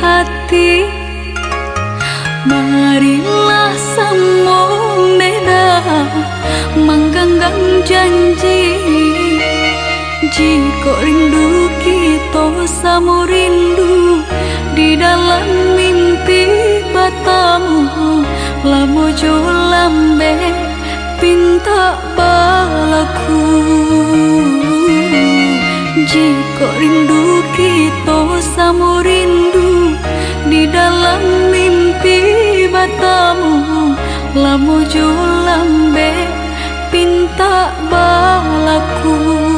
hati. Marilah semua beda Menggenggam janji. Jika rindu kita sama rindu Di dalam mimpi batamu Lamo jo lambe pinta balaku. Jika rindu kita sama rindu Di dalam mimpi batamu Lamu lambe pinta balaku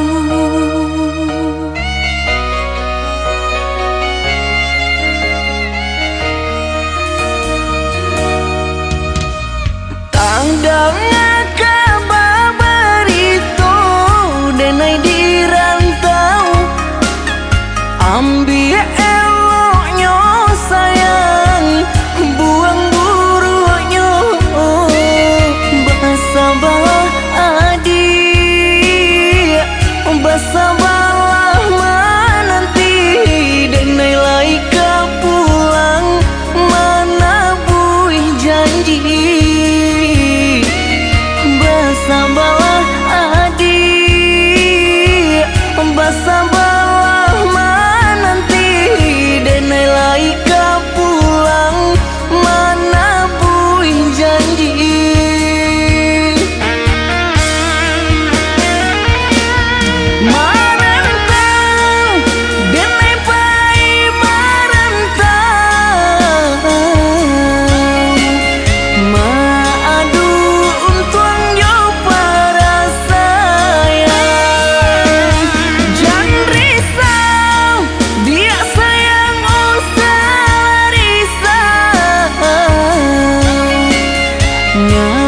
Yeah.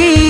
see